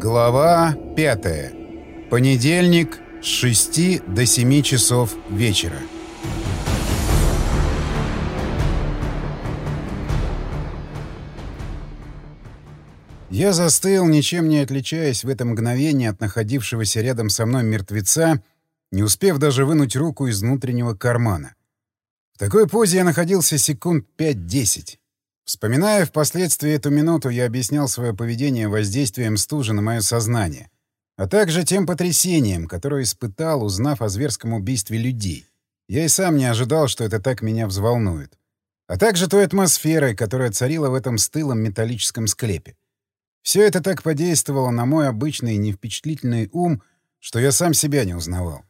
Глава 5. Понедельник с 6 до 7 часов вечера. Я застыл, ничем не отличаясь в это мгновение от находившегося рядом со мной мертвеца, не успев даже вынуть руку из внутреннего кармана. В такой позе я находился секунд 5-10. Вспоминая впоследствии эту минуту, я объяснял свое поведение воздействием стужи на мое сознание, а также тем потрясением, которое испытал, узнав о зверском убийстве людей. Я и сам не ожидал, что это так меня взволнует. А также той атмосферой, которая царила в этом стылом металлическом склепе. Все это так подействовало на мой обычный невпечатлительный ум, что я сам себя не узнавал.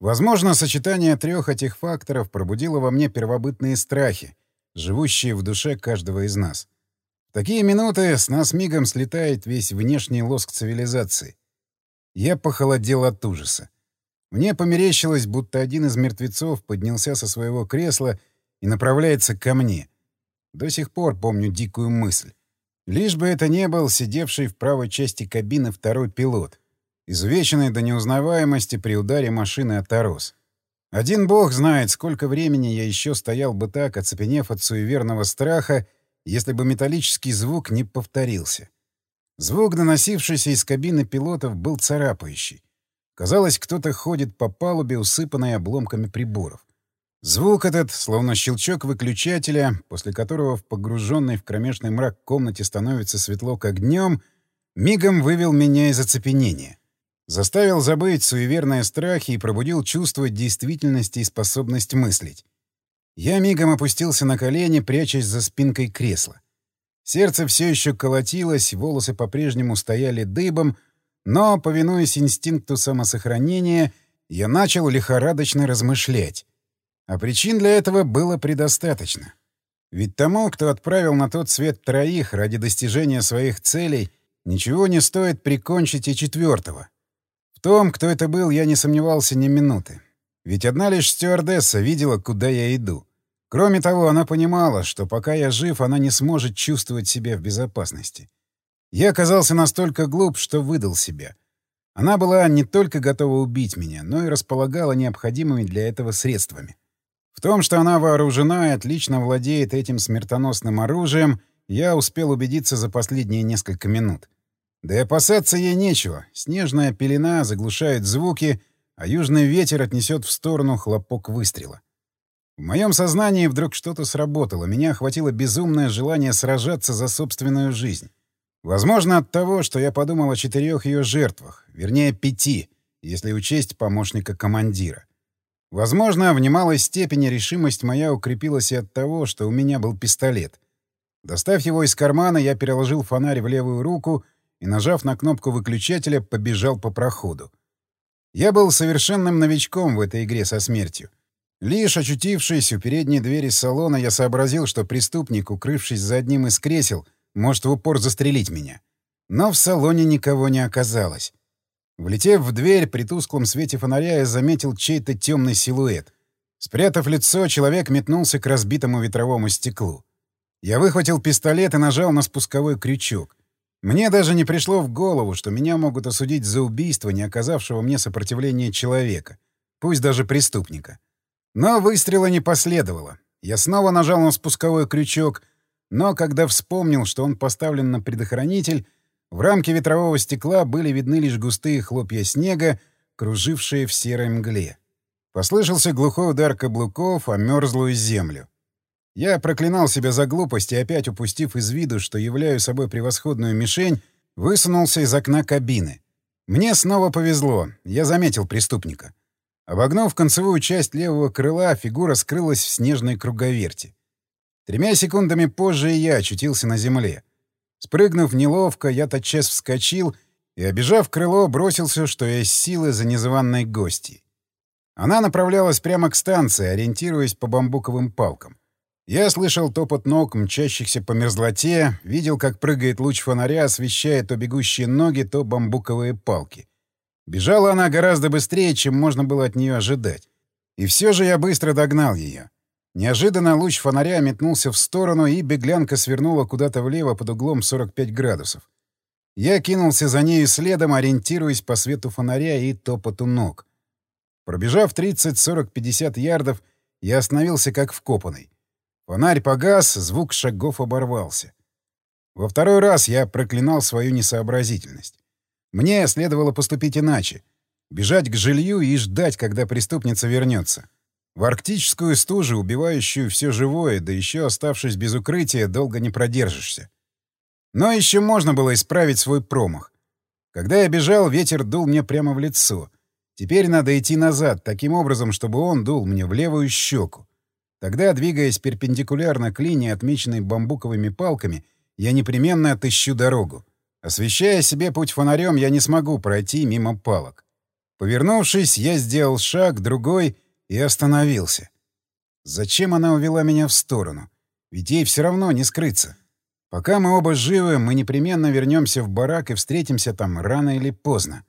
Возможно, сочетание трех этих факторов пробудило во мне первобытные страхи, живущие в душе каждого из нас. В такие минуты с нас мигом слетает весь внешний лоск цивилизации. Я похолодел от ужаса. Мне померещилось, будто один из мертвецов поднялся со своего кресла и направляется ко мне. До сих пор помню дикую мысль. Лишь бы это не был сидевший в правой части кабины второй пилот — изувеченный до неузнаваемости при ударе машины о торос. Один бог знает, сколько времени я еще стоял бы так, оцепенев от суеверного страха, если бы металлический звук не повторился. Звук, доносившийся из кабины пилотов, был царапающий. Казалось, кто-то ходит по палубе, усыпанной обломками приборов. Звук этот, словно щелчок выключателя, после которого в погруженной в кромешный мрак комнате становится светло как днем, мигом вывел меня из оцепенения. Заставил забыть суеверные страхи и пробудил чувство действительности и способность мыслить. Я мигом опустился на колени, прячась за спинкой кресла. Сердце все еще колотилось, волосы по-прежнему стояли дыбом, но, повинуясь инстинкту самосохранения, я начал лихорадочно размышлять. А причин для этого было предостаточно. Ведь тому, кто отправил на тот свет троих ради достижения своих целей, ничего не стоит прикончить и четвертого — в том, кто это был, я не сомневался ни минуты. Ведь одна лишь стюардесса видела, куда я иду. Кроме того, она понимала, что пока я жив, она не сможет чувствовать себя в безопасности. Я оказался настолько глуп, что выдал себя. Она была не только готова убить меня, но и располагала необходимыми для этого средствами. В том, что она вооружена и отлично владеет этим смертоносным оружием, я успел убедиться за последние несколько минут. Да и опасаться ей нечего. Снежная пелена заглушает звуки, а южный ветер отнесет в сторону хлопок выстрела. В моем сознании вдруг что-то сработало. Меня охватило безумное желание сражаться за собственную жизнь. Возможно, от того, что я подумал о четырех ее жертвах, вернее, пяти, если учесть помощника командира. Возможно, в немалой степени решимость моя укрепилась и от того, что у меня был пистолет. Достав его из кармана, я переложил фонарь в левую руку — и, нажав на кнопку выключателя, побежал по проходу. Я был совершенным новичком в этой игре со смертью. Лишь очутившись у передней двери салона, я сообразил, что преступник, укрывшись за одним из кресел, может в упор застрелить меня. Но в салоне никого не оказалось. Влетев в дверь, при тусклом свете фонаря я заметил чей-то темный силуэт. Спрятав лицо, человек метнулся к разбитому ветровому стеклу. Я выхватил пистолет и нажал на спусковой крючок. Мне даже не пришло в голову, что меня могут осудить за убийство не оказавшего мне сопротивления человека, пусть даже преступника. Но выстрела не последовало. Я снова нажал на спусковой крючок, но когда вспомнил, что он поставлен на предохранитель, в рамке ветрового стекла были видны лишь густые хлопья снега, кружившие в серой мгле. Послышался глухой удар каблуков о мерзлую землю. Я проклинал себя за глупость и опять, упустив из виду, что являю собой превосходную мишень, высунулся из окна кабины. Мне снова повезло. Я заметил преступника. Обогнув концевую часть левого крыла, фигура скрылась в снежной круговерти. Тремя секундами позже и я очутился на земле. Спрыгнув неловко, я тотчас вскочил и, обежав крыло, бросился, что есть силы за незваной гостьей. Она направлялась прямо к станции, ориентируясь по бамбуковым палкам. Я слышал топот ног, мчащихся по мерзлоте, видел, как прыгает луч фонаря, освещая то бегущие ноги, то бамбуковые палки. Бежала она гораздо быстрее, чем можно было от нее ожидать. И все же я быстро догнал ее. Неожиданно луч фонаря метнулся в сторону, и беглянка свернула куда-то влево под углом 45 градусов. Я кинулся за нею следом, ориентируясь по свету фонаря и топоту ног. Пробежав 30, 40, 50 ярдов, я остановился как вкопанный. Фонарь погас, звук шагов оборвался. Во второй раз я проклинал свою несообразительность. Мне следовало поступить иначе. Бежать к жилью и ждать, когда преступница вернется. В арктическую стужу, убивающую все живое, да еще оставшись без укрытия, долго не продержишься. Но еще можно было исправить свой промах. Когда я бежал, ветер дул мне прямо в лицо. Теперь надо идти назад, таким образом, чтобы он дул мне в левую щеку. Тогда, двигаясь перпендикулярно к линии, отмеченной бамбуковыми палками, я непременно отыщу дорогу. Освещая себе путь фонарем, я не смогу пройти мимо палок. Повернувшись, я сделал шаг, другой и остановился. Зачем она увела меня в сторону? Ведь ей все равно не скрыться. Пока мы оба живы, мы непременно вернемся в барак и встретимся там рано или поздно.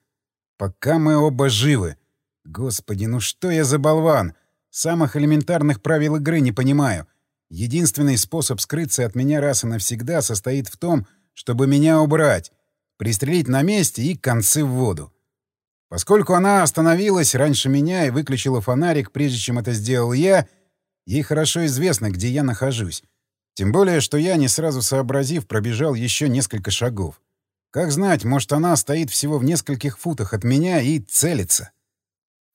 Пока мы оба живы. Господи, ну что я за болван? Самых элементарных правил игры не понимаю. Единственный способ скрыться от меня раз и навсегда состоит в том, чтобы меня убрать, пристрелить на месте и концы в воду. Поскольку она остановилась раньше меня и выключила фонарик, прежде чем это сделал я, ей хорошо известно, где я нахожусь. Тем более, что я, не сразу сообразив, пробежал еще несколько шагов. Как знать, может, она стоит всего в нескольких футах от меня и целится.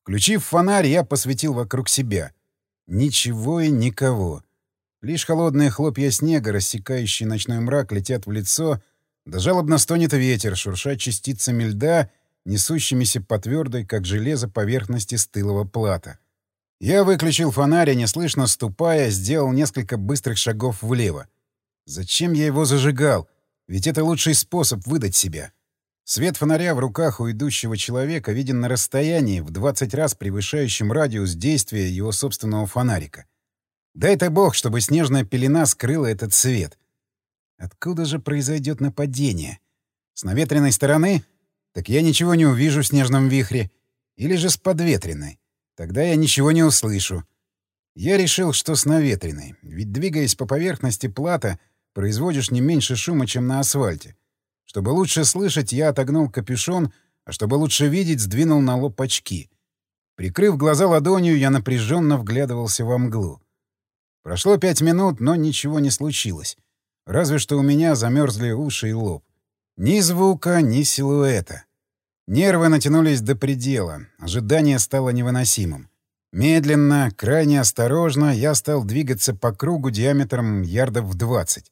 Включив фонарь, я посветил вокруг себя. Ничего и никого. Лишь холодные хлопья снега, рассекающие ночной мрак, летят в лицо, да жалобно стонет ветер, шурша частицами льда, несущимися по твердой, как железо, поверхности стылого плата. Я выключил фонарь неслышно ступая, сделал несколько быстрых шагов влево. Зачем я его зажигал? Ведь это лучший способ выдать себя. Свет фонаря в руках у идущего человека виден на расстоянии, в 20 раз превышающем радиус действия его собственного фонарика. Дай-то бог, чтобы снежная пелена скрыла этот свет. Откуда же произойдет нападение? С наветренной стороны? Так я ничего не увижу в снежном вихре. Или же с подветренной? Тогда я ничего не услышу. Я решил, что с наветренной, ведь, двигаясь по поверхности плата, производишь не меньше шума, чем на асфальте. Чтобы лучше слышать, я отогнул капюшон, а чтобы лучше видеть, сдвинул на лоб очки. Прикрыв глаза ладонью, я напряженно вглядывался во мглу. Прошло пять минут, но ничего не случилось. Разве что у меня замерзли уши и лоб. Ни звука, ни силуэта. Нервы натянулись до предела, ожидание стало невыносимым. Медленно, крайне осторожно я стал двигаться по кругу диаметром ярдов в 20.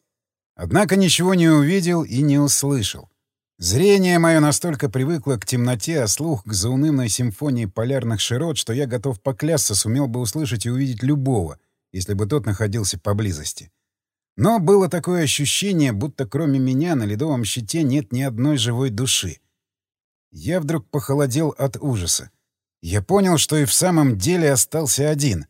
Однако ничего не увидел и не услышал. Зрение мое настолько привыкло к темноте, а слух к заунывной симфонии полярных широт, что я готов поклясться, сумел бы услышать и увидеть любого, если бы тот находился поблизости. Но было такое ощущение, будто кроме меня на ледовом щите нет ни одной живой души. Я вдруг похолодел от ужаса. Я понял, что и в самом деле остался один.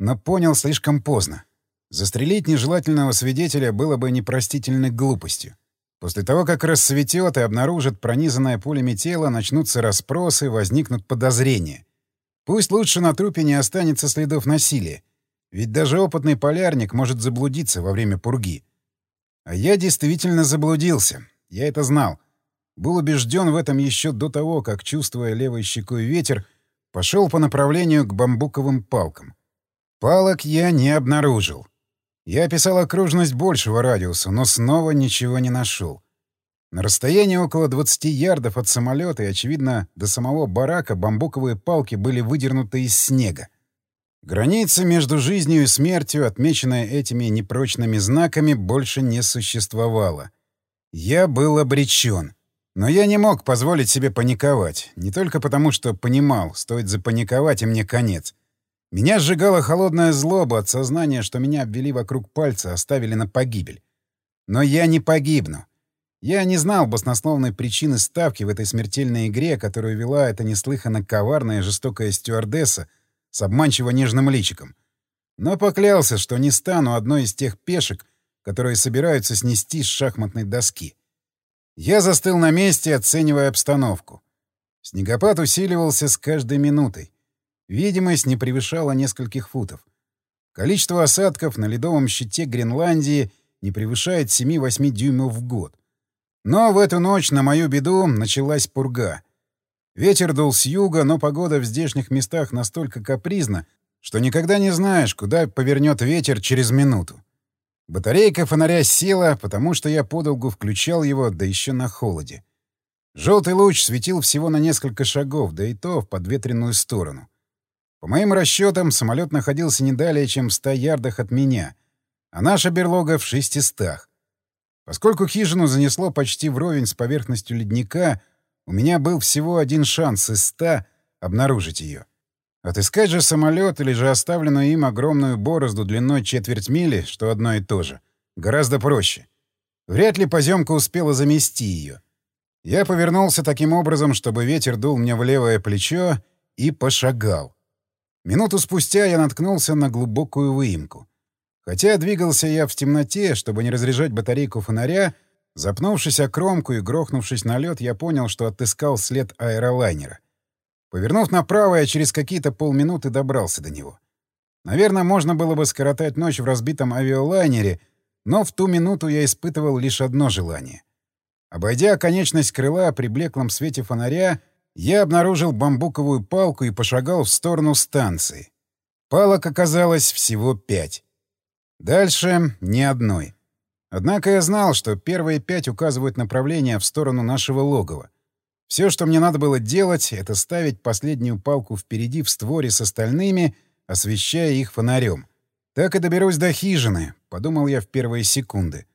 Но понял слишком поздно. Застрелить нежелательного свидетеля было бы непростительной глупостью. После того, как рассветет и обнаружит пронизанное пулями тело, начнутся расспросы, возникнут подозрения. Пусть лучше на трупе не останется следов насилия. Ведь даже опытный полярник может заблудиться во время пурги. А я действительно заблудился. Я это знал. Был убежден в этом еще до того, как, чувствуя левой щекой ветер, пошел по направлению к бамбуковым палкам. Палок я не обнаружил. Я описал окружность большего радиуса, но снова ничего не нашел. На расстоянии около 20 ярдов от самолета и, очевидно, до самого барака бамбуковые палки были выдернуты из снега. Граница между жизнью и смертью, отмеченная этими непрочными знаками, больше не существовала. Я был обречен. Но я не мог позволить себе паниковать. Не только потому, что понимал, стоит запаниковать, и мне конец. Меня сжигала холодная злоба от сознания, что меня обвели вокруг пальца, оставили на погибель. Но я не погибну. Я не знал баснословной причины ставки в этой смертельной игре, которую вела эта неслыханно коварная жестокая стюардесса с обманчиво нежным личиком. Но поклялся, что не стану одной из тех пешек, которые собираются снести с шахматной доски. Я застыл на месте, оценивая обстановку. Снегопад усиливался с каждой минутой. Видимость не превышала нескольких футов. Количество осадков на ледовом щите Гренландии не превышает 7-8 дюймов в год. Но в эту ночь на мою беду началась пурга. Ветер дул с юга, но погода в здешних местах настолько капризна, что никогда не знаешь, куда повернет ветер через минуту. Батарейка фонаря села, потому что я подолгу включал его, да еще на холоде. Желтый луч светил всего на несколько шагов, да и то в подветренную сторону. По моим расчетам, самолет находился не далее, чем в ста ярдах от меня, а наша берлога в шестистах. Поскольку хижину занесло почти вровень с поверхностью ледника, у меня был всего один шанс из ста обнаружить ее. Отыскать же самолет или же оставленную им огромную борозду длиной четверть мили, что одно и то же, гораздо проще. Вряд ли поземка успела замести ее. Я повернулся таким образом, чтобы ветер дул мне в левое плечо, и пошагал. Минуту спустя я наткнулся на глубокую выемку. Хотя двигался я в темноте, чтобы не разряжать батарейку фонаря, запнувшись о кромку и грохнувшись на лед, я понял, что отыскал след аэролайнера. Повернув направо, я через какие-то полминуты добрался до него. Наверное, можно было бы скоротать ночь в разбитом авиалайнере, но в ту минуту я испытывал лишь одно желание. Обойдя конечность крыла при блеклом свете фонаря, я обнаружил бамбуковую палку и пошагал в сторону станции. Палок оказалось всего пять. Дальше ни одной. Однако я знал, что первые пять указывают направление в сторону нашего логова. Все, что мне надо было делать, — это ставить последнюю палку впереди в створе с остальными, освещая их фонарем. Так и доберусь до хижины, — подумал я в первые секунды.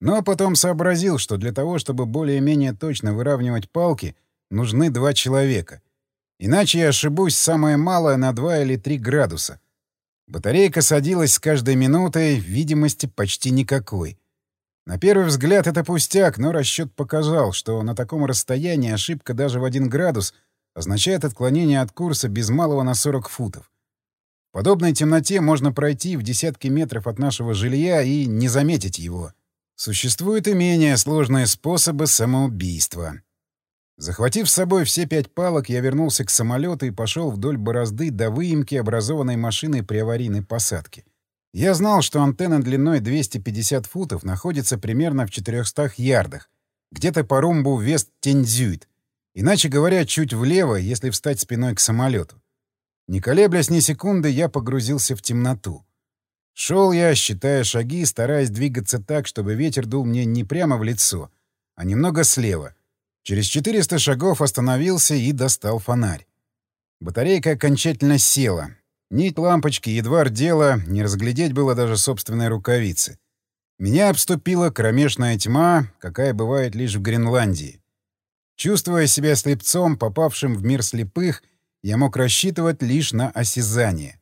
Но потом сообразил, что для того, чтобы более-менее точно выравнивать палки — нужны два человека. Иначе я ошибусь самое малое на 2 или 3 градуса. Батарейка садилась с каждой минутой, видимости почти никакой. На первый взгляд это пустяк, но расчет показал, что на таком расстоянии ошибка даже в 1 градус означает отклонение от курса без малого на 40 футов. В подобной темноте можно пройти в десятки метров от нашего жилья и не заметить его. Существуют и менее сложные способы самоубийства. Захватив с собой все пять палок, я вернулся к самолету и пошел вдоль борозды до выемки, образованной машиной при аварийной посадке. Я знал, что антенна длиной 250 футов находится примерно в 400 ярдах, где-то по румбу Вест-Тензюит, иначе говоря, чуть влево, если встать спиной к самолету. Не колеблясь ни секунды, я погрузился в темноту. Шел я, считая шаги, стараясь двигаться так, чтобы ветер дул мне не прямо в лицо, а немного слева — Через 400 шагов остановился и достал фонарь. Батарейка окончательно села. Нить лампочки едва рдела, не разглядеть было даже собственной рукавицы. Меня обступила кромешная тьма, какая бывает лишь в Гренландии. Чувствуя себя слепцом, попавшим в мир слепых, я мог рассчитывать лишь на осязание.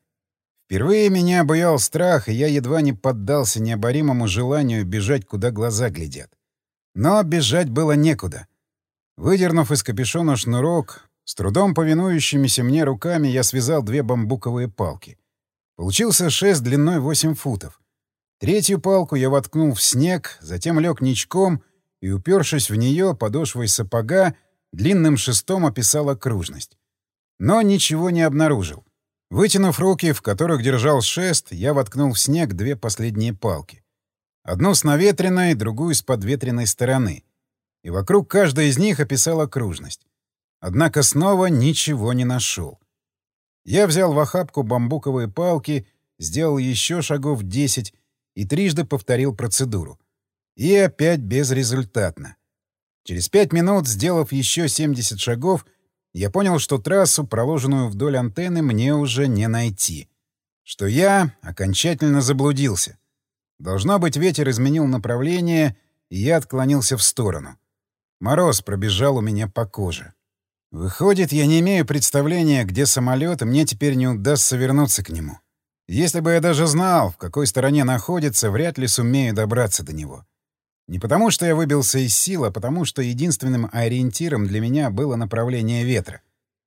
Впервые меня обуял страх, и я едва не поддался необоримому желанию бежать, куда глаза глядят. Но бежать было некуда — Выдернув из капюшона шнурок, с трудом повинующимися мне руками я связал две бамбуковые палки. Получился шест длиной 8 футов. Третью палку я воткнул в снег, затем лег ничком и, упершись в нее подошвой сапога, длинным шестом описал окружность. Но ничего не обнаружил. Вытянув руки, в которых держал шест, я воткнул в снег две последние палки. Одну с наветренной, другую с подветренной стороны — и вокруг каждой из них описал окружность. Однако снова ничего не нашел. Я взял в охапку бамбуковые палки, сделал еще шагов десять и трижды повторил процедуру. И опять безрезультатно. Через пять минут, сделав еще 70 шагов, я понял, что трассу, проложенную вдоль антенны, мне уже не найти. Что я окончательно заблудился. Должно быть, ветер изменил направление, и я отклонился в сторону. Мороз пробежал у меня по коже. Выходит, я не имею представления, где самолет, и мне теперь не удастся вернуться к нему. Если бы я даже знал, в какой стороне находится, вряд ли сумею добраться до него. Не потому, что я выбился из сил, а потому, что единственным ориентиром для меня было направление ветра.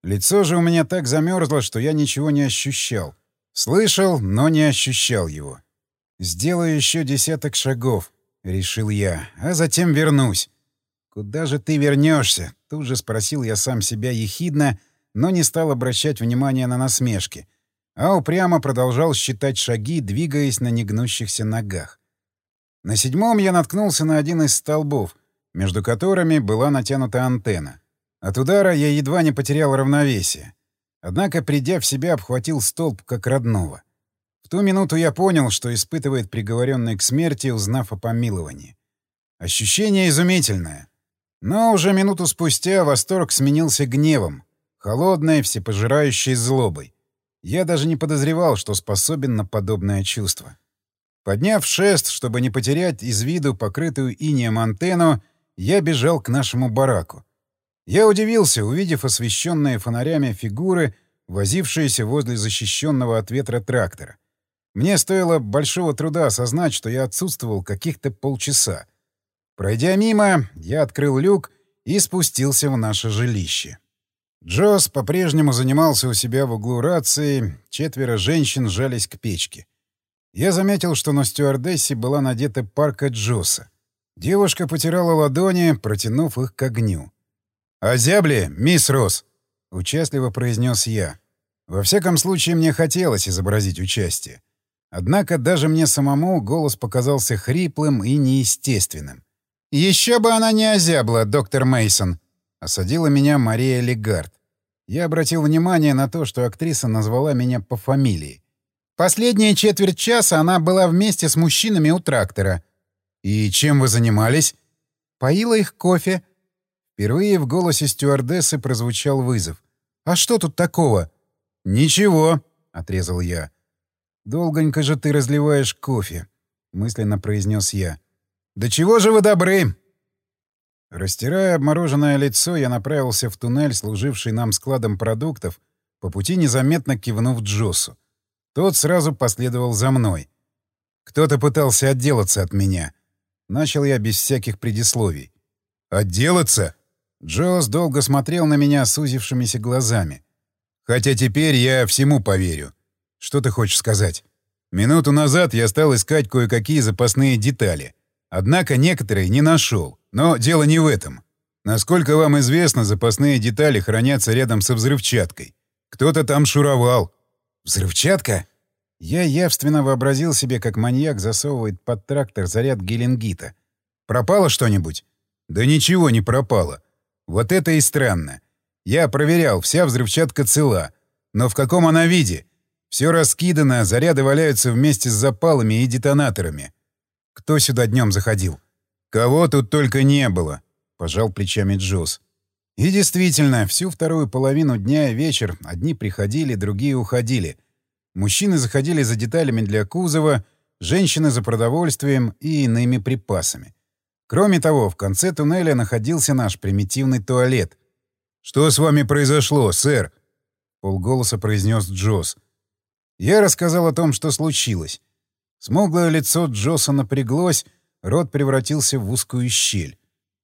Лицо же у меня так замерзло, что я ничего не ощущал. Слышал, но не ощущал его. «Сделаю еще десяток шагов», — решил я, — «а затем вернусь. «Куда же ты вернешься? Тут же спросил я сам себя ехидно, но не стал обращать внимания на насмешки, а упрямо продолжал считать шаги, двигаясь на негнущихся ногах. На седьмом я наткнулся на один из столбов, между которыми была натянута антенна. От удара я едва не потерял равновесие. Однако, придя в себя, обхватил столб как родного. В ту минуту я понял, что испытывает приговоренный к смерти, узнав о помиловании. Ощущение изумительное. Но уже минуту спустя восторг сменился гневом, холодной, всепожирающей злобой. Я даже не подозревал, что способен на подобное чувство. Подняв шест, чтобы не потерять из виду покрытую инеем антенну, я бежал к нашему бараку. Я удивился, увидев освещенные фонарями фигуры, возившиеся возле защищенного от ветра трактора. Мне стоило большого труда осознать, что я отсутствовал каких-то полчаса. Пройдя мимо, я открыл люк и спустился в наше жилище. Джосс по-прежнему занимался у себя в углу рации, четверо женщин жались к печке. Я заметил, что на стюардессе была надета парка Джосса. Девушка потирала ладони, протянув их к огню. «Озябли, мисс Росс!» — участливо произнес я. Во всяком случае, мне хотелось изобразить участие. Однако даже мне самому голос показался хриплым и неестественным. «Еще бы она не озябла, доктор Мейсон, осадила меня Мария Легард. Я обратил внимание на то, что актриса назвала меня по фамилии. Последние четверть часа она была вместе с мужчинами у трактора. «И чем вы занимались?» «Поила их кофе». Впервые в голосе стюардессы прозвучал вызов. «А что тут такого?» «Ничего», — отрезал я. «Долгонько же ты разливаешь кофе», — мысленно произнес я. «Да чего же вы добры!» Растирая обмороженное лицо, я направился в туннель, служивший нам складом продуктов, по пути незаметно кивнув Джосу. Тот сразу последовал за мной. Кто-то пытался отделаться от меня. Начал я без всяких предисловий. «Отделаться?» Джос долго смотрел на меня сузившимися глазами. «Хотя теперь я всему поверю. Что ты хочешь сказать?» Минуту назад я стал искать кое-какие запасные детали — Однако некоторые не нашел. Но дело не в этом. Насколько вам известно, запасные детали хранятся рядом со взрывчаткой. Кто-то там шуровал. Взрывчатка? Я явственно вообразил себе, как маньяк засовывает под трактор заряд геленгита. Пропало что-нибудь? Да ничего не пропало. Вот это и странно. Я проверял, вся взрывчатка цела. Но в каком она виде? Все раскидано, заряды валяются вместе с запалами и детонаторами. Кто сюда днем заходил? Кого тут только не было, пожал плечами Джоз. И действительно, всю вторую половину дня и вечер одни приходили, другие уходили. Мужчины заходили за деталями для кузова, женщины за продовольствием и иными припасами. Кроме того, в конце туннеля находился наш примитивный туалет. «Что с вами произошло, сэр?» — полголоса произнес Джоз. Я рассказал о том, что случилось. Смуглое лицо Джоса напряглось, рот превратился в узкую щель.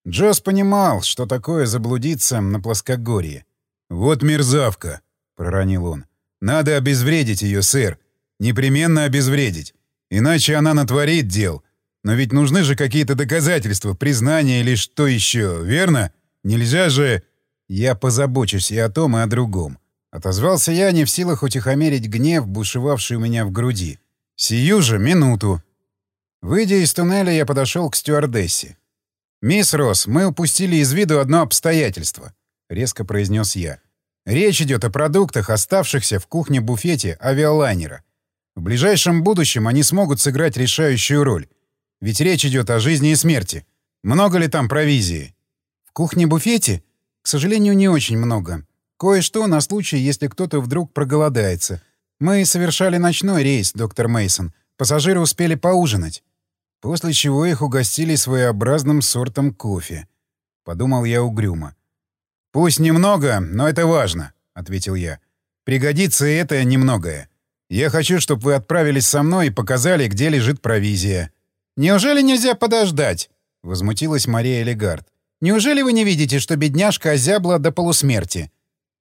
Джос понимал, что такое заблудиться на плоскогорье. «Вот мерзавка!» — проронил он. «Надо обезвредить ее, сэр. Непременно обезвредить. Иначе она натворит дел. Но ведь нужны же какие-то доказательства, признания или что еще, верно? Нельзя же...» «Я позабочусь и о том, и о другом». Отозвался я, не в силах утихомирить гнев, бушевавший у меня в груди. «Сию же минуту». Выйдя из туннеля, я подошел к стюардессе. «Мисс Росс, мы упустили из виду одно обстоятельство», — резко произнес я. «Речь идет о продуктах, оставшихся в кухне-буфете авиалайнера. В ближайшем будущем они смогут сыграть решающую роль. Ведь речь идет о жизни и смерти. Много ли там провизии?» «В кухне-буфете? К сожалению, не очень много. Кое-что на случай, если кто-то вдруг проголодается. Мы совершали ночной рейс, доктор Мейсон. Пассажиры успели поужинать. После чего их угостили своеобразным сортом кофе. Подумал я угрюмо. «Пусть немного, но это важно», — ответил я. «Пригодится и это немногое. Я хочу, чтобы вы отправились со мной и показали, где лежит провизия». «Неужели нельзя подождать?» — возмутилась Мария Легард. «Неужели вы не видите, что бедняжка озябла до полусмерти?»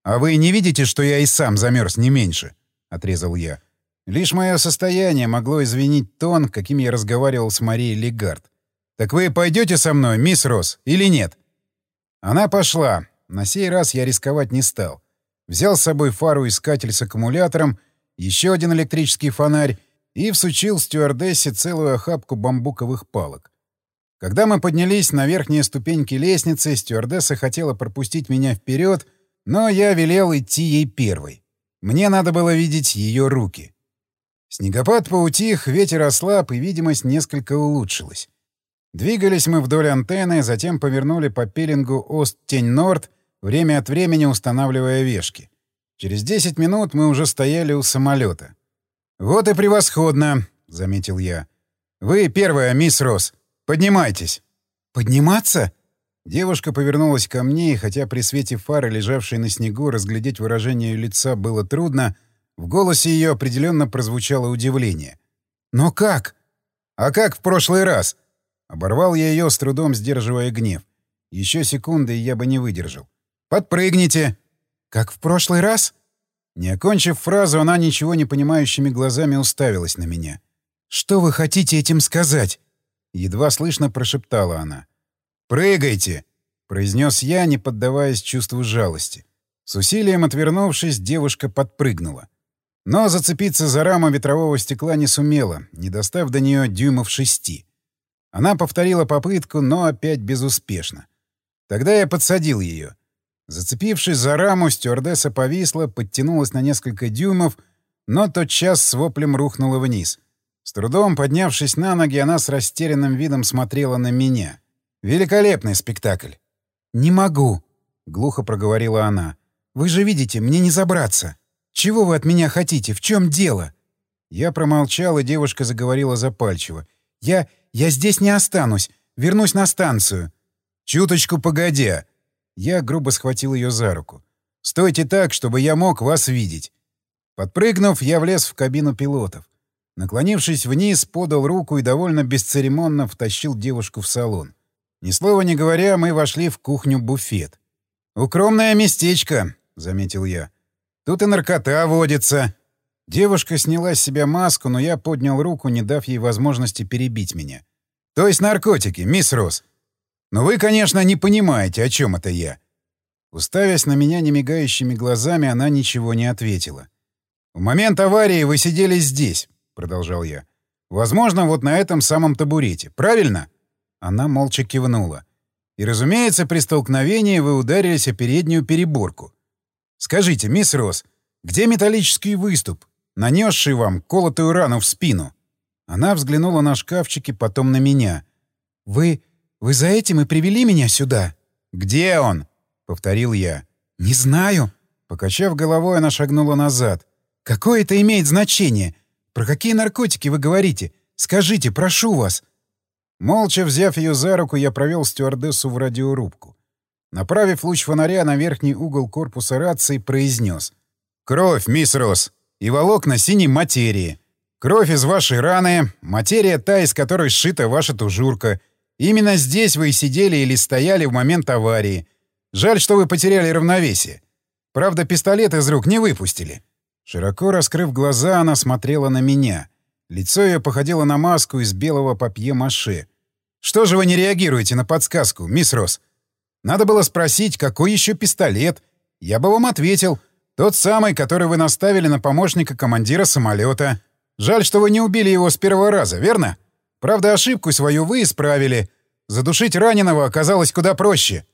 «А вы не видите, что я и сам замерз не меньше?» — отрезал я. Лишь мое состояние могло извинить тон, каким я разговаривал с Марией Легард. «Так вы пойдете со мной, мисс Росс, или нет?» Она пошла. На сей раз я рисковать не стал. Взял с собой фару-искатель с аккумулятором, еще один электрический фонарь и всучил стюардессе целую охапку бамбуковых палок. Когда мы поднялись на верхние ступеньки лестницы, стюардесса хотела пропустить меня вперед, но я велел идти ей первой. Мне надо было видеть ее руки. Снегопад поутих, ветер ослаб, и видимость несколько улучшилась. Двигались мы вдоль антенны, затем повернули по пилингу Ост-Тень-Норд, время от времени устанавливая вешки. Через 10 минут мы уже стояли у самолета. «Вот и превосходно», — заметил я. «Вы первая, мисс Росс. Поднимайтесь». «Подниматься?» Девушка повернулась ко мне, и хотя при свете фары, лежавшей на снегу, разглядеть выражение лица было трудно, в голосе ее определенно прозвучало удивление. «Но как?» «А как в прошлый раз?» Оборвал я ее, с трудом сдерживая гнев. Еще секунды, и я бы не выдержал. «Подпрыгните!» «Как в прошлый раз?» Не окончив фразу, она ничего не понимающими глазами уставилась на меня. «Что вы хотите этим сказать?» Едва слышно прошептала она. «Прыгайте!» — произнес я, не поддаваясь чувству жалости. С усилием отвернувшись, девушка подпрыгнула. Но зацепиться за раму ветрового стекла не сумела, не достав до нее дюймов шести. Она повторила попытку, но опять безуспешно. Тогда я подсадил ее. Зацепившись за раму, стюардесса повисла, подтянулась на несколько дюймов, но тотчас с воплем рухнула вниз. С трудом поднявшись на ноги, она с растерянным видом смотрела на меня. Великолепный спектакль. «Не могу», — глухо проговорила она. «Вы же видите, мне не забраться. Чего вы от меня хотите? В чем дело?» Я промолчал, и девушка заговорила запальчиво. «Я... я здесь не останусь. Вернусь на станцию». «Чуточку погодя», я грубо схватил ее за руку. «Стойте так, чтобы я мог вас видеть». Подпрыгнув, я влез в кабину пилотов. Наклонившись вниз, подал руку и довольно бесцеремонно втащил девушку в салон. Ни слова не говоря, мы вошли в кухню-буфет. «Укромное местечко», — заметил я. «Тут и наркота водится». Девушка сняла с себя маску, но я поднял руку, не дав ей возможности перебить меня. «То есть наркотики, мисс Росс. Но вы, конечно, не понимаете, о чем это я. Уставясь на меня немигающими глазами, она ничего не ответила. «В момент аварии вы сидели здесь», — продолжал я. «Возможно, вот на этом самом табурете. Правильно?» Она молча кивнула. «И, разумеется, при столкновении вы ударились о переднюю переборку. Скажите, мисс Росс, где металлический выступ, нанесший вам колотую рану в спину?» Она взглянула на шкафчики, потом на меня. «Вы вы за этим и привели меня сюда?» «Где он?» — повторил я. «Не знаю». Покачав головой, она шагнула назад. «Какое это имеет значение? Про какие наркотики вы говорите? Скажите, прошу вас». Молча взяв ее за руку, я провел стюардессу в радиорубку. Направив луч фонаря на верхний угол корпуса рации, произнес. «Кровь, мисс Росс, и волокна синей материи. Кровь из вашей раны, материя та, из которой сшита ваша тужурка — Именно здесь вы и сидели или стояли в момент аварии. Жаль, что вы потеряли равновесие. Правда, пистолет из рук не выпустили». Широко раскрыв глаза, она смотрела на меня. Лицо ее походило на маску из белого папье-маше. «Что же вы не реагируете на подсказку, мисс Росс? Надо было спросить, какой еще пистолет. Я бы вам ответил. Тот самый, который вы наставили на помощника командира самолета. Жаль, что вы не убили его с первого раза, верно?» Правда, ошибку свою вы исправили. Задушить раненого оказалось куда проще.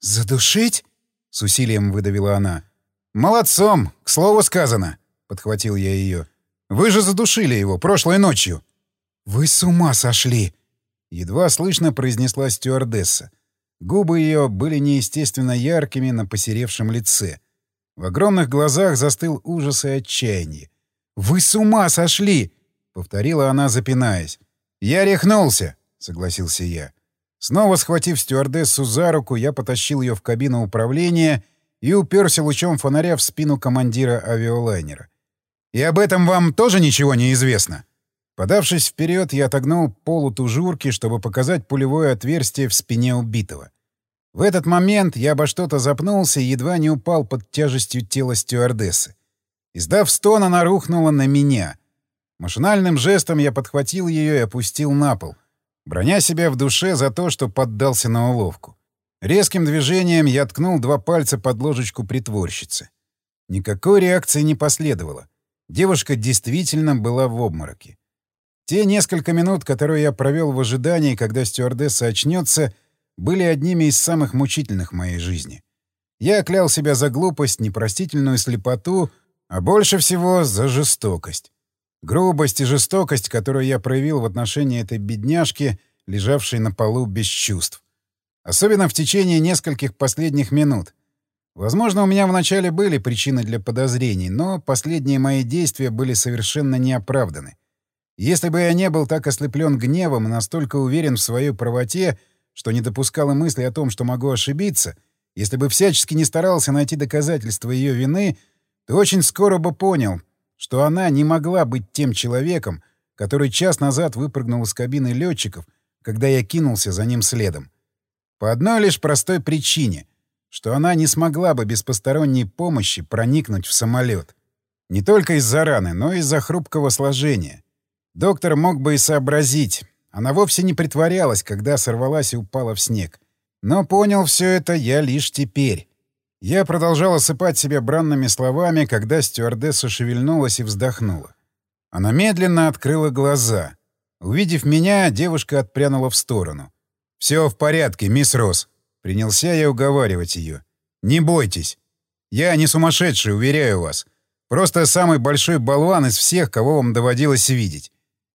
«Задушить?» — с усилием выдавила она. «Молодцом, к слову сказано», — подхватил я ее. «Вы же задушили его прошлой ночью». «Вы с ума сошли!» — едва слышно произнесла стюардесса. Губы ее были неестественно яркими на посеревшем лице. В огромных глазах застыл ужас и отчаяние. «Вы с ума сошли!» — повторила она, запинаясь. «Я рехнулся», — согласился я. Снова схватив стюардессу за руку, я потащил ее в кабину управления и уперся лучом фонаря в спину командира авиалайнера. «И об этом вам тоже ничего не известно?» Подавшись вперед, я отогнул полу тужурки, чтобы показать пулевое отверстие в спине убитого. В этот момент я обо что-то запнулся и едва не упал под тяжестью тела стюардессы. Издав стон, она рухнула на меня — Машинальным жестом я подхватил ее и опустил на пол, броня себя в душе за то, что поддался на уловку. Резким движением я ткнул два пальца под ложечку притворщицы. Никакой реакции не последовало. Девушка действительно была в обмороке. Те несколько минут, которые я провел в ожидании, когда стюардесса очнется, были одними из самых мучительных в моей жизни. Я клял себя за глупость, непростительную слепоту, а больше всего за жестокость. Грубость и жестокость, которую я проявил в отношении этой бедняжки, лежавшей на полу без чувств. Особенно в течение нескольких последних минут. Возможно, у меня вначале были причины для подозрений, но последние мои действия были совершенно неоправданы. Если бы я не был так ослеплен гневом и настолько уверен в своей правоте, что не допускал и мысли о том, что могу ошибиться, если бы всячески не старался найти доказательства ее вины, то очень скоро бы понял, что она не могла быть тем человеком, который час назад выпрыгнул из кабины летчиков, когда я кинулся за ним следом. По одной лишь простой причине, что она не смогла бы без посторонней помощи проникнуть в самолет. Не только из-за раны, но и из-за хрупкого сложения. Доктор мог бы и сообразить. Она вовсе не притворялась, когда сорвалась и упала в снег. Но понял все это я лишь теперь. Я продолжал осыпать себя бранными словами, когда стюардесса шевельнулась и вздохнула. Она медленно открыла глаза. Увидев меня, девушка отпрянула в сторону. «Все в порядке, мисс Росс», — принялся я уговаривать ее. «Не бойтесь. Я не сумасшедший, уверяю вас. Просто самый большой болван из всех, кого вам доводилось видеть.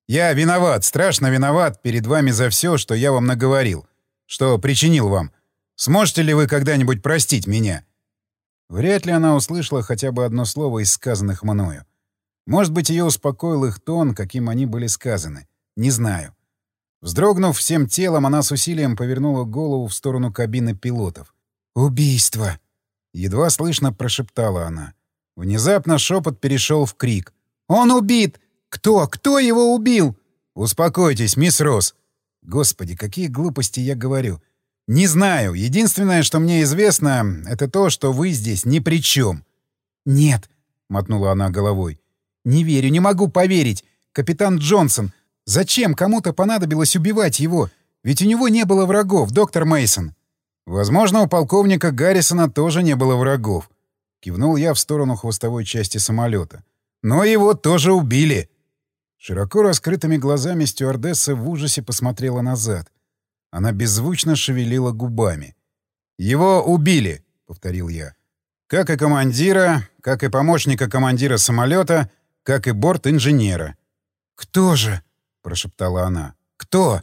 Я виноват, страшно виноват перед вами за все, что я вам наговорил, что причинил вам. Сможете ли вы когда-нибудь простить меня?» Вряд ли она услышала хотя бы одно слово из сказанных мною. Может быть, ее успокоил их тон, каким они были сказаны. Не знаю. Вздрогнув всем телом, она с усилием повернула голову в сторону кабины пилотов. «Убийство!» — едва слышно прошептала она. Внезапно шепот перешел в крик. «Он убит! Кто? Кто его убил?» «Успокойтесь, мисс Росс!» Господи, какие глупости я говорю. «Не знаю. Единственное, что мне известно, это то, что вы здесь ни при чем». «Нет», — мотнула она головой. «Не верю, не могу поверить. Капитан Джонсон. Зачем кому-то понадобилось убивать его? Ведь у него не было врагов, доктор Мейсон. Возможно, у полковника Гаррисона тоже не было врагов. Кивнул я в сторону хвостовой части самолета. Но его тоже убили. Широко раскрытыми глазами стюардесса в ужасе посмотрела назад. Она беззвучно шевелила губами. «Его убили», — повторил я. «Как и командира, как и помощника командира самолета, как и борт-инженера». «Кто же?» — прошептала она. «Кто?»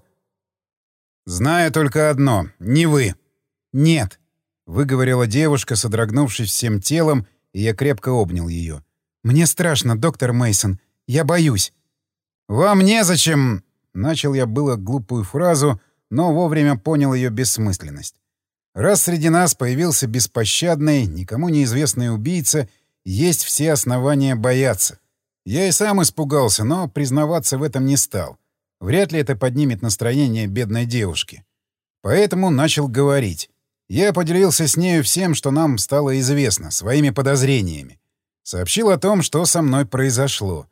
«Знаю только одно. Не вы». «Нет», — выговорила девушка, содрогнувшись всем телом, и я крепко обнял ее. «Мне страшно, доктор Мейсон. Я боюсь». «Вам незачем...» — начал я было глупую фразу, но вовремя понял ее бессмысленность. Раз среди нас появился беспощадный, никому неизвестный убийца, есть все основания бояться. Я и сам испугался, но признаваться в этом не стал. Вряд ли это поднимет настроение бедной девушки. Поэтому начал говорить. Я поделился с нею всем, что нам стало известно, своими подозрениями. Сообщил о том, что со мной произошло.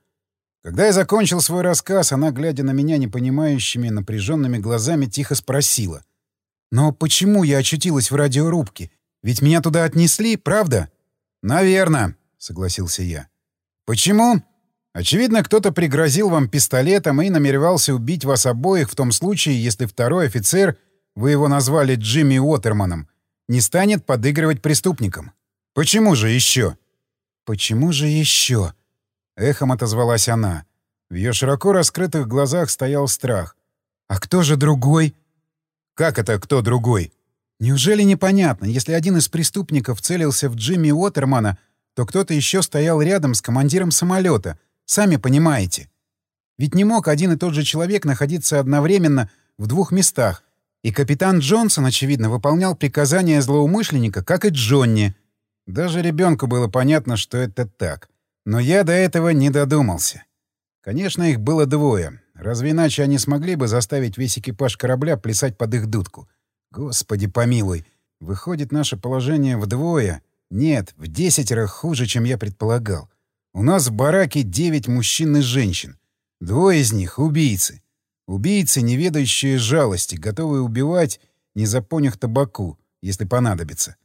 Когда я закончил свой рассказ, она, глядя на меня непонимающими, напряженными глазами, тихо спросила. «Но почему я очутилась в радиорубке? Ведь меня туда отнесли, правда?» «Наверно», — согласился я. «Почему?» «Очевидно, кто-то пригрозил вам пистолетом и намеревался убить вас обоих в том случае, если второй офицер, вы его назвали Джимми Уотерманом, не станет подыгрывать преступникам. Почему же еще?» «Почему же еще?» Эхом отозвалась она. В ее широко раскрытых глазах стоял страх. «А кто же другой?» «Как это кто другой?» «Неужели непонятно, если один из преступников целился в Джимми Уотермана, то кто-то еще стоял рядом с командиром самолета, сами понимаете. Ведь не мог один и тот же человек находиться одновременно в двух местах, и капитан Джонсон, очевидно, выполнял приказания злоумышленника, как и Джонни. Даже ребенку было понятно, что это так. Но я до этого не додумался. Конечно, их было двое. Разве иначе они смогли бы заставить весь экипаж корабля плясать под их дудку? Господи помилуй. Выходит, наше положение вдвое. Нет, в десятеро хуже, чем я предполагал. У нас в бараке девять мужчин и женщин. Двое из них — убийцы. Убийцы, не ведающие жалости, готовые убивать, не за понюх табаку, если понадобится.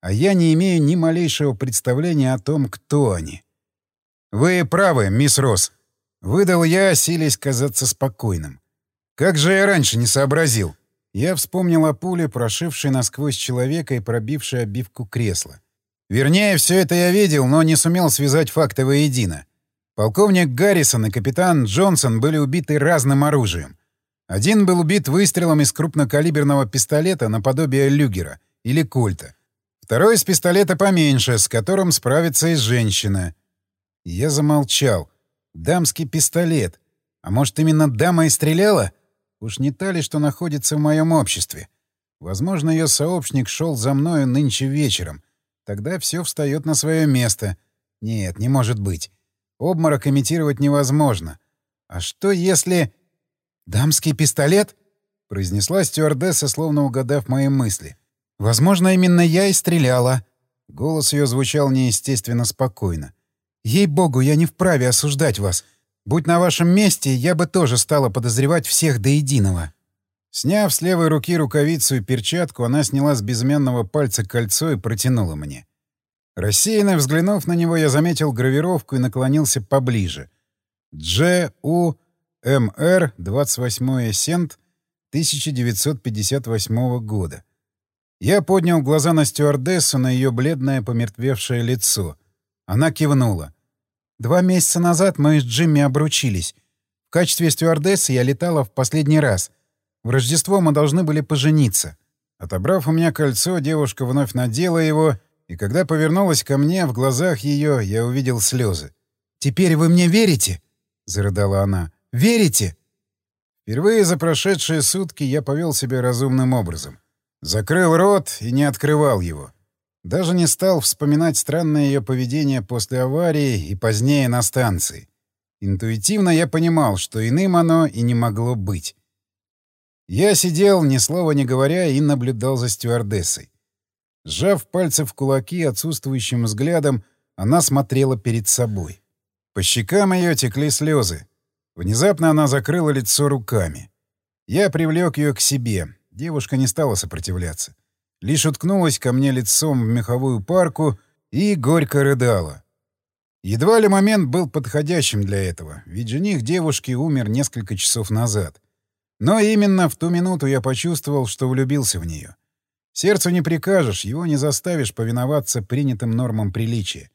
А я не имею ни малейшего представления о том, кто они. «Вы правы, мисс Росс», — Выдал я, силясь казаться спокойным. Как же я раньше не сообразил? Я вспомнил о пуле, прошившей насквозь человека и пробившей обивку кресла. Вернее, все это я видел, но не сумел связать факты воедино. Полковник Гаррисон и капитан Джонсон были убиты разным оружием. Один был убит выстрелом из крупнокалиберного пистолета наподобие люгера или кольта. Второй из пистолета поменьше, с которым справится и женщина. Я замолчал. Дамский пистолет. А может, именно дама и стреляла? Уж не та ли, что находится в моем обществе? Возможно, ее сообщник шел за мною нынче вечером. Тогда все встает на свое место. Нет, не может быть. Обморок имитировать невозможно. А что если... «Дамский пистолет?» — произнесла стюардесса, словно угадав мои мысли. «Возможно, именно я и стреляла». Голос ее звучал неестественно спокойно. «Ей-богу, я не вправе осуждать вас. Будь на вашем месте, я бы тоже стала подозревать всех до единого». Сняв с левой руки рукавицу и перчатку, она сняла с безымянного пальца кольцо и протянула мне. Рассеянно взглянув на него, я заметил гравировку и наклонился поближе. Дж. У. М. Р. 28 сент 1958 года. Я поднял глаза на стюардессу, на ее бледное помертвевшее лицо. Она кивнула. «Два месяца назад мы с Джимми обручились. В качестве стюардессы я летала в последний раз. В Рождество мы должны были пожениться». Отобрав у меня кольцо, девушка вновь надела его и когда повернулась ко мне, в глазах ее я увидел слезы. «Теперь вы мне верите?» — зарыдала она. «Верите?» Впервые за прошедшие сутки я повел себя разумным образом. Закрыл рот и не открывал его. Даже не стал вспоминать странное ее поведение после аварии и позднее на станции. Интуитивно я понимал, что иным оно и не могло быть. Я сидел, ни слова не говоря, и наблюдал за стюардессой. Сжав пальцы в кулаки отсутствующим взглядом, она смотрела перед собой. По щекам ее текли слезы. Внезапно она закрыла лицо руками. Я привлек ее к себе. Девушка не стала сопротивляться. Лишь уткнулась ко мне лицом в меховую парку и горько рыдала. Едва ли момент был подходящим для этого, ведь жених девушки умер несколько часов назад. Но именно в ту минуту я почувствовал, что влюбился в нее. Сердцу не прикажешь, его не заставишь повиноваться принятым нормам приличия.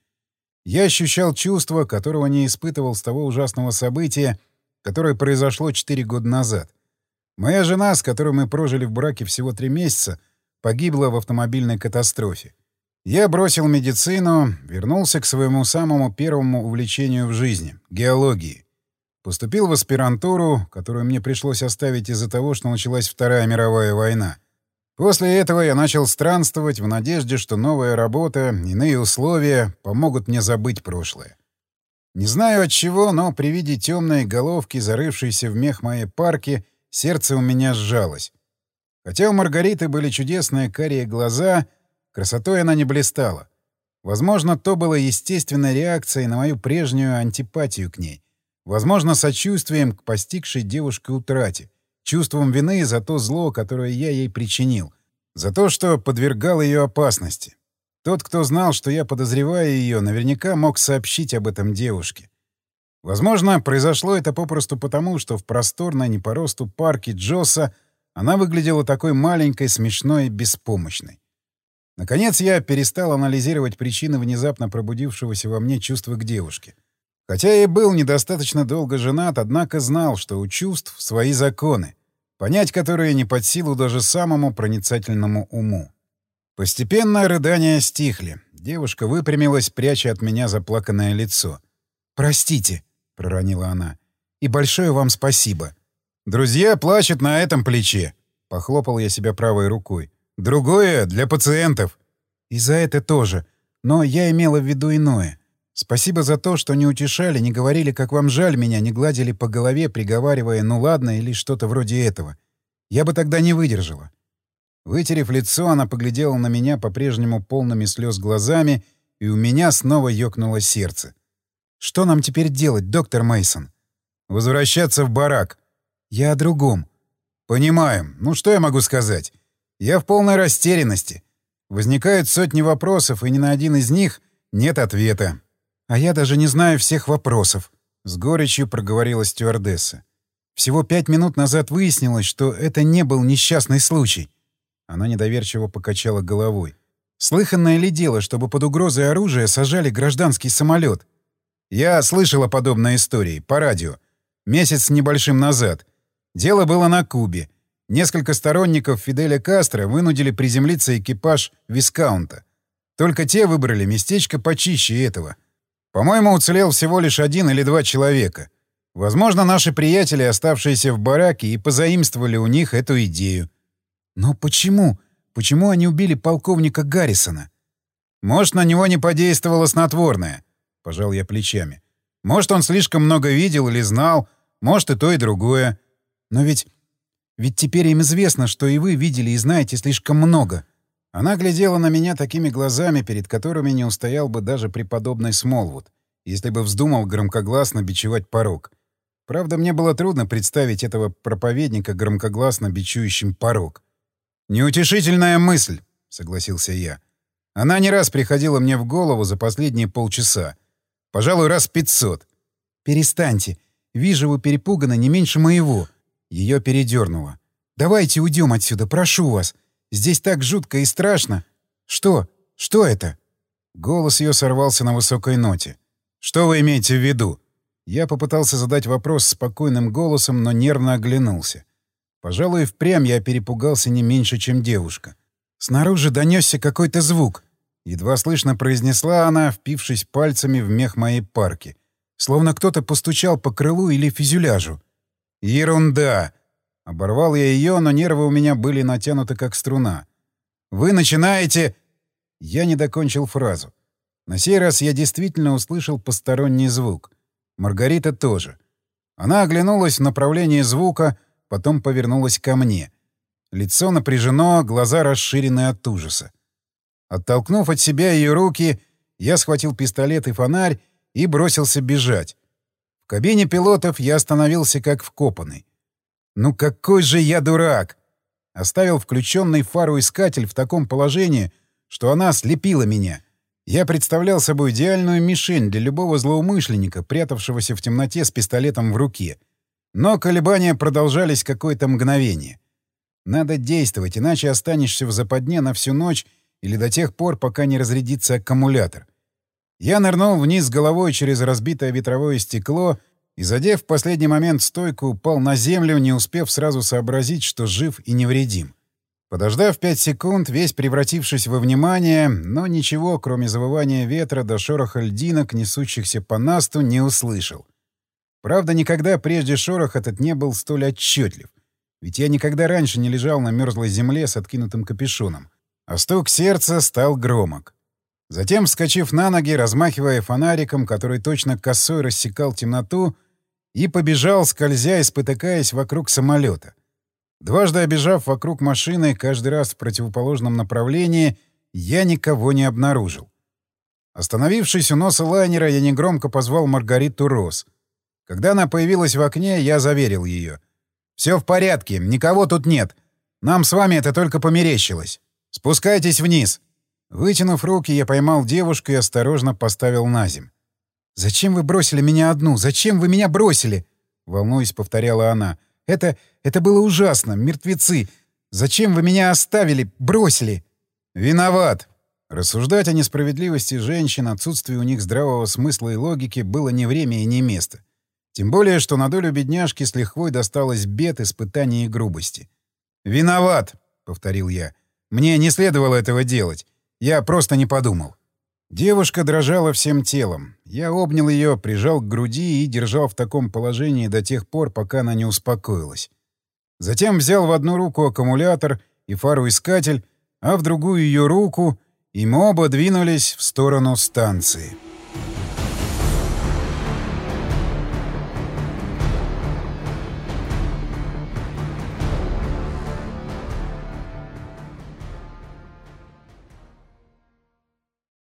Я ощущал чувство, которого не испытывал с того ужасного события, которое произошло четыре года назад. Моя жена, с которой мы прожили в браке всего три месяца, погибла в автомобильной катастрофе. Я бросил медицину, вернулся к своему самому первому увлечению в жизни — геологии. Поступил в аспирантуру, которую мне пришлось оставить из-за того, что началась Вторая мировая война — После этого я начал странствовать в надежде, что новая работа, иные условия помогут мне забыть прошлое. Не знаю от чего, но при виде темной головки, зарывшейся в мех моей парки, сердце у меня сжалось. Хотя у Маргариты были чудесные карие глаза, красотой она не блистала. Возможно, то было естественной реакцией на мою прежнюю антипатию к ней. Возможно, сочувствием к постигшей девушке утрате чувством вины за то зло, которое я ей причинил, за то, что подвергал ее опасности. Тот, кто знал, что я подозреваю ее, наверняка мог сообщить об этом девушке. Возможно, произошло это попросту потому, что в просторной не по росту парке Джоса она выглядела такой маленькой, смешной и беспомощной. Наконец я перестал анализировать причины внезапно пробудившегося во мне чувства к девушке. Хотя и был недостаточно долго женат, однако знал, что у чувств свои законы понять которые не под силу даже самому проницательному уму. Постепенно рыдания стихли. Девушка выпрямилась, пряча от меня заплаканное лицо. «Простите», — проронила она, — «и большое вам спасибо». «Друзья плачут на этом плече», — похлопал я себя правой рукой. «Другое — для пациентов». «И за это тоже. Но я имела в виду иное. Спасибо за то, что не утешали, не говорили, как вам жаль меня, не гладили по голове, приговаривая «ну ладно» или что-то вроде этого. Я бы тогда не выдержала. Вытерев лицо, она поглядела на меня по-прежнему полными слез глазами, и у меня снова ёкнуло сердце. «Что нам теперь делать, доктор Мейсон? «Возвращаться в барак». «Я о другом». «Понимаю. Ну что я могу сказать? Я в полной растерянности. Возникают сотни вопросов, и ни на один из них нет ответа. «А я даже не знаю всех вопросов», — с горечью проговорила стюардесса. «Всего пять минут назад выяснилось, что это не был несчастный случай». Она недоверчиво покачала головой. «Слыханное ли дело, чтобы под угрозой оружия сажали гражданский самолет? Я слышала подобные истории по радио. Месяц небольшим назад. Дело было на Кубе. Несколько сторонников Фиделя Кастро вынудили приземлиться экипаж Вискаунта. Только те выбрали местечко почище этого. По-моему, уцелел всего лишь один или два человека. Возможно, наши приятели, оставшиеся в бараке, и позаимствовали у них эту идею. Но почему? Почему они убили полковника Гаррисона? Может, на него не подействовало снотворное, — пожал я плечами. Может, он слишком много видел или знал, может, и то, и другое. Но ведь... Ведь теперь им известно, что и вы видели и знаете слишком много. Она глядела на меня такими глазами, перед которыми не устоял бы даже преподобный Смолвуд, если бы вздумал громкогласно бичевать порог. Правда, мне было трудно представить этого проповедника громкогласно бичующим порог. «Неутешительная мысль», — согласился я. «Она не раз приходила мне в голову за последние полчаса. Пожалуй, раз пятьсот». «Перестаньте. Вижу, вы перепуганы не меньше моего». Ее передернуло. «Давайте уйдем отсюда, прошу вас. Здесь так жутко и страшно. Что? Что это?» Голос ее сорвался на высокой ноте. «Что вы имеете в виду?» Я попытался задать вопрос спокойным голосом, но нервно оглянулся. Пожалуй, впрямь я перепугался не меньше, чем девушка. Снаружи донесся какой-то звук. Едва слышно произнесла она, впившись пальцами в мех моей парки. Словно кто-то постучал по крылу или фюзеляжу. «Ерунда!» Оборвал я ее, но нервы у меня были натянуты как струна. «Вы начинаете...» Я не докончил фразу. На сей раз я действительно услышал посторонний звук. Маргарита тоже. Она оглянулась в направлении звука, потом повернулась ко мне. Лицо напряжено, глаза расширены от ужаса. Оттолкнув от себя ее руки, я схватил пистолет и фонарь и бросился бежать. В кабине пилотов я остановился как вкопанный. Ну какой же я дурак! Оставил включенный фару-искатель в таком положении, что она слепила меня. Я представлял собой идеальную мишень для любого злоумышленника, прятавшегося в темноте с пистолетом в руке. Но колебания продолжались какое-то мгновение. Надо действовать, иначе останешься в западне на всю ночь или до тех пор, пока не разрядится аккумулятор. Я нырнул вниз головой через разбитое ветровое стекло и, задев в последний момент стойку, упал на землю, не успев сразу сообразить, что жив и невредим. Подождав пять секунд, весь превратившись во внимание, но ничего, кроме завывания ветра до шороха льдинок, несущихся по насту, не услышал. Правда, никогда прежде шорох этот не был столь отчетлив. Ведь я никогда раньше не лежал на мерзлой земле с откинутым капюшоном. А стук сердца стал громок. Затем, вскочив на ноги, размахивая фонариком, который точно косой рассекал темноту, и побежал, скользя и спотыкаясь вокруг самолета. Дважды обежав вокруг машины, каждый раз в противоположном направлении, я никого не обнаружил. Остановившись у носа лайнера, я негромко позвал Маргариту Рос. Когда она появилась в окне, я заверил ее. «Все в порядке, никого тут нет. Нам с вами это только померещилось. Спускайтесь вниз». Вытянув руки, я поймал девушку и осторожно поставил на земь. «Зачем вы бросили меня одну? Зачем вы меня бросили?» — волнуясь, повторяла она. «Это... это было ужасно. Мертвецы. Зачем вы меня оставили? Бросили?» «Виноват!» Рассуждать о несправедливости женщин, отсутствии у них здравого смысла и логики было не время и не место. Тем более, что на долю бедняжки с лихвой досталось бед, испытаний и грубости. «Виноват!» — повторил я. «Мне не следовало этого делать. Я просто не подумал». Девушка дрожала всем телом. Я обнял ее, прижал к груди и держал в таком положении до тех пор, пока она не успокоилась. Затем взял в одну руку аккумулятор и фару-искатель, а в другую ее руку, и мы оба двинулись в сторону станции.